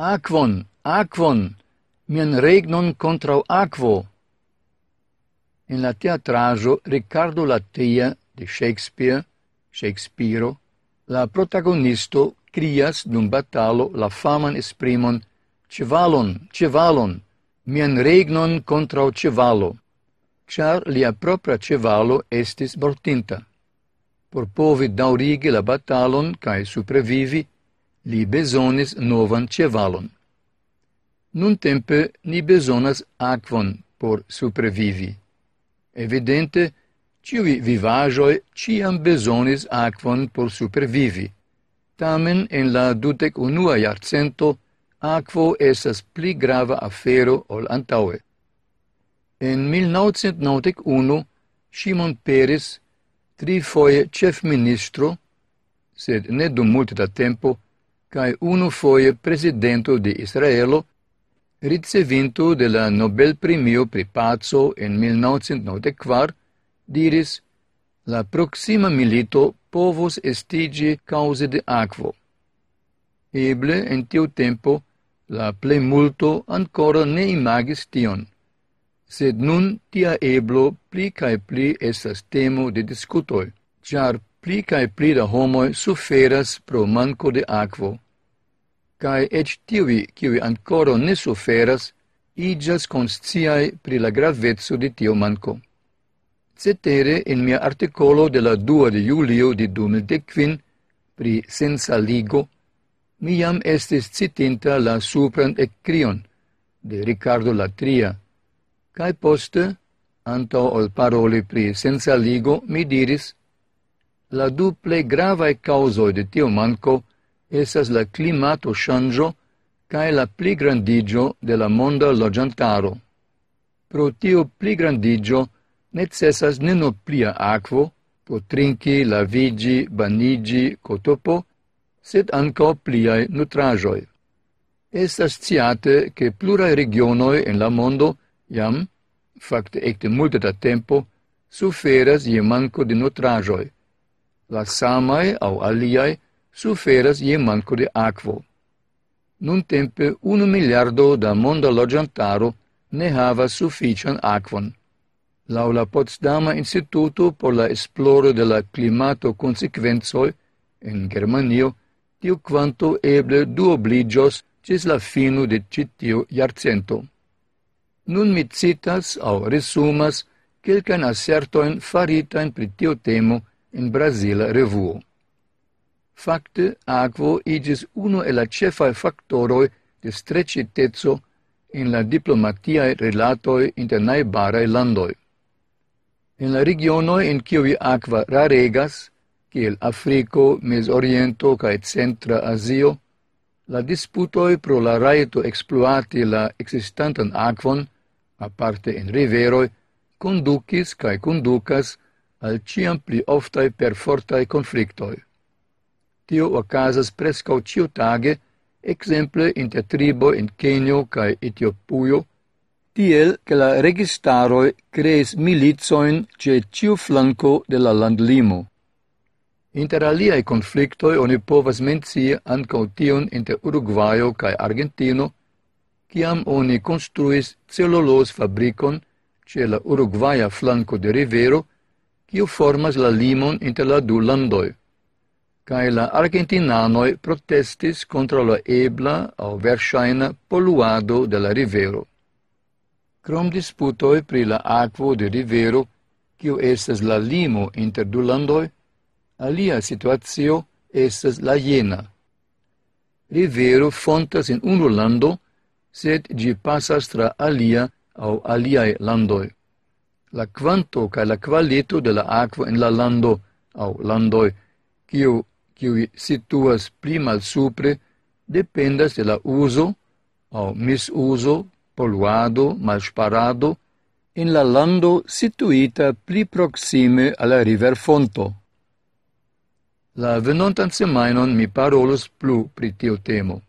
Aquon, aquon, mian regnon contra aquo. In la teatrajo Riccardo Latia de Shakespeare, Shakespeare, la protagonisto crias dum batalo la faman esprimon Cevalon, cevalon, mian regnon contra cevalo, char lia propria cevalo estis mortinta. Por povi daurigi la batalon cae supervivi, Li besonis novan cevalon. Nun tempe ni besonas aquon por supervivi. Evidente, ciui vivajoi ciam besonis aquon por supervivi. Tamen, en la dudec unua iarcento, aquo esas pli grava afero ol antaue. En 1991, Shimon Peres, tri foie chef ministro, sed ne dum multe da tempo, cae unu foie presidento de Israelo, ricevinto de la Nobel Premio pri Pazzo en 1994, diris la proxima milito povos estigi cause de aquo. Eble, en tiu tempo, la ple multo ancora ne imagis tion, sed nun tia eblo pli cae pli estas temo de discutoi, char pli cae pli da homoi suferas pro manco de aquo, cae ec tivi, kiwi ancora ne suferas, igas consciae pri la gravezzo de tio manco. Cetere, in mia articolo de la 2 de julio di 2015, pri senza ligo, mi jam estis citinta la supran ecrion de Ricardo Latria, cae poste, anto ol paroli pri senza ligo, mi diris, la du plej gravae causoi de tio manco esas la climato shangio cae la pli grandigio de la monda logiantaro. Pro tio pli grandigio necessas neno plia akvo po trinci, lavigi, banigi, kotopo, sed anco pliae nutrajoi. Estas ciate ke plurae regionoi en la mondo jam, fakte ecte multe da tempo, suferas ie manko de nutrajoi la samae au aliae suferas ie manco de aquo. Nun tempe unu miliardo da monda logiantaro ne hava suffician aquon. Lau la Potsdama Instituto por la esploro de la climato consequenzoi in Germanio, tiu quanto eble duobligios cis la fino de citio iarcento. Nun mi citas au resumas quelcan assertoin faritain pri tiu temo in Brasila revuo. Fakte, aquo igis uno e la cefae factoroi de strecitezzo in la diplomatiae relatoi inter naibarae landoi. In la regionoi in cui aqua raregas, kiel Africo, Mesoriento cae Centra Asio, la disputoi pro la raito exploati la existantan aquon, aparte in riveroi, conducis cae conducas al ciam pli oftai per fortai conflictoi. Tio ocasas prescau ciutage, exemple inter tribo in Kenio cae Etiopuio, tiel che la registaroi crees milizoin ce ciu flanco de la landlimo. Inter aliae conflictoi oni povas mencie ancau tion inter Uruguayo cae Argentino, ciam oni construis celulos fabricon ce la Uruguaya flanco de rivero, kiu formas la limon inter la du landoi. Cae la argentinanoi protestis contra la ebla au versaina poluado de la rivero. Crom disputoi pri la aquo de rivero, kiu estas la limo inter du landoi, alia situacio estas la jena. Rivero fontas in unu lando, sed gi passas tra alia au aliae landoi la quanto ca la qualito de la aquo in la lando au landoi kiu kiu situas pli malsupre dependas de la uso au misuso poluado malsparado in la lando situita pli proxime alla river fonto. La venontan semainon mi parolos plu pri tio temo.